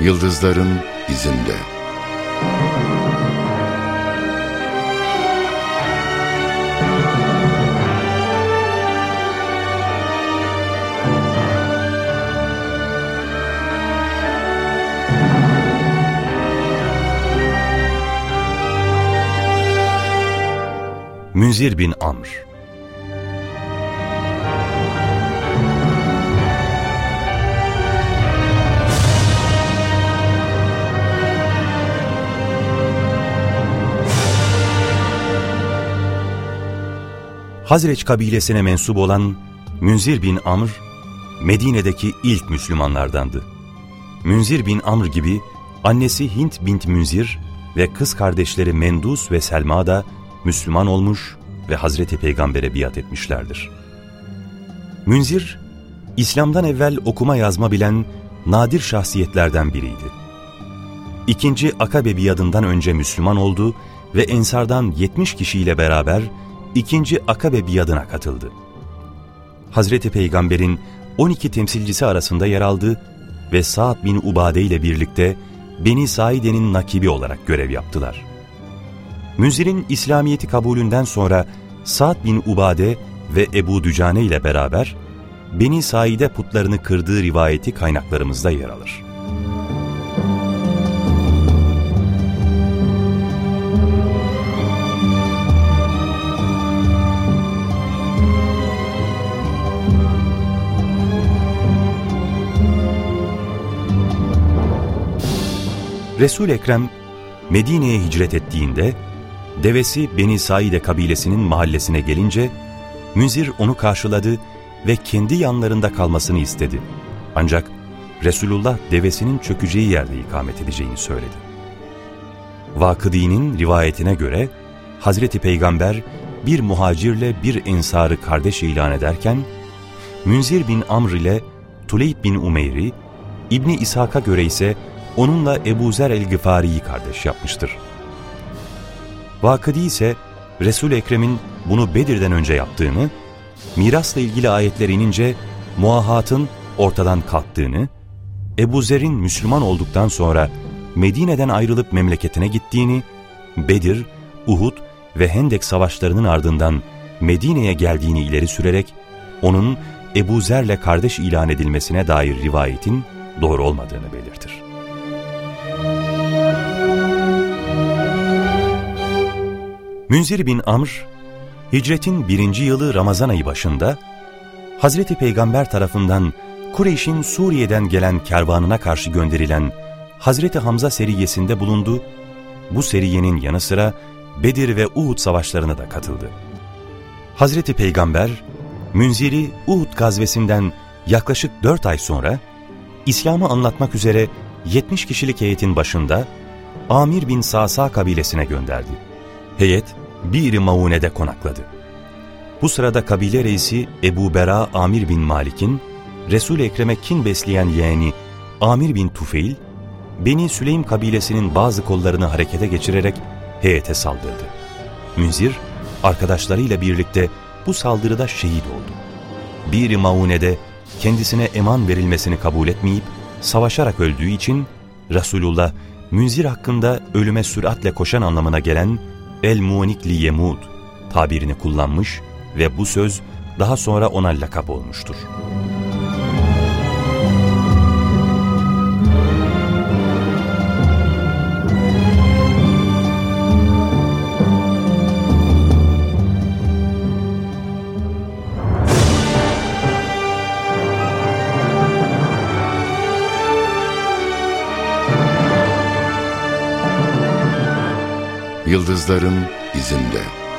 Yıldızların izinde. Münzir bin Amr Hazreç kabilesine mensup olan Münzir bin Amr, Medine'deki ilk Müslümanlardandı. Münzir bin Amr gibi annesi Hint bint Münzir ve kız kardeşleri Mendus ve Selma da Müslüman olmuş ve Hazreti Peygamber'e biat etmişlerdir. Münzir, İslam'dan evvel okuma yazma bilen nadir şahsiyetlerden biriydi. İkinci Akabe biadından önce Müslüman oldu ve Ensardan 70 kişiyle beraber ikinci Akabe biadına katıldı. Hazreti Peygamber'in 12 temsilcisi arasında yer aldı ve Sa'd bin Ubade ile birlikte Beni Saide'nin nakibi olarak görev yaptılar. Münzir'in İslamiyet'i kabulünden sonra Sa'd bin Ubade ve Ebu Dücane ile beraber Beni Saide putlarını kırdığı rivayeti kaynaklarımızda yer alır. Resul Ekrem Medine'ye hicret ettiğinde devesi Beni Saide kabilesinin mahallesine gelince Münzir onu karşıladı ve kendi yanlarında kalmasını istedi. Ancak Resulullah devesinin çökeceği yerde ikamet edeceğini söyledi. Vakıdi'nin rivayetine göre Hazreti Peygamber bir muhacirle bir ensarı kardeş ilan ederken Münzir bin Amr ile Tuleyb bin Umeyr'i, İbni İshak'a göre ise onunla Ebu Zer el-Gıfari'yi kardeş yapmıştır. Vakıdi ise Resul Ekrem'in bunu Bedir'den önce yaptığını, mirasla ilgili ayetler inince muahatın ortadan kalktığını, Ebu Zer'in Müslüman olduktan sonra Medine'den ayrılıp memleketine gittiğini, Bedir, Uhud ve Hendek savaşlarının ardından Medine'ye geldiğini ileri sürerek, onun Ebu Zer'le kardeş ilan edilmesine dair rivayetin doğru olmadığını belirtir. Münzir bin Amr, hicretin birinci yılı Ramazan ayı başında, Hazreti Peygamber tarafından Kureyş'in Suriye'den gelen kervanına karşı gönderilen Hazreti Hamza seriyesinde bulundu, bu seriyenin yanı sıra Bedir ve Uhud savaşlarına da katıldı. Hazreti Peygamber, Münzir'i Uhud gazvesinden yaklaşık dört ay sonra, İslam'ı anlatmak üzere 70 kişilik heyetin başında Amir bin Sasa kabilesine gönderdi. Heyet, bir Maune'de konakladı. Bu sırada kabile reisi Ebu Bera Amir bin Malik'in Resul-i Ekrem'e kin besleyen yeğeni Amir bin Tufeil, Beni Süleym kabilesinin bazı kollarını harekete geçirerek heyete saldırdı. Münzir, arkadaşlarıyla birlikte bu saldırıda şehit oldu. Bir Maune'de kendisine eman verilmesini kabul etmeyip savaşarak öldüğü için Resulullah Münzir hakkında ölüme süratle koşan anlamına gelen el-munikli yemud tabirini kullanmış ve bu söz daha sonra ona lakap olmuştur. Yıldızların izinde.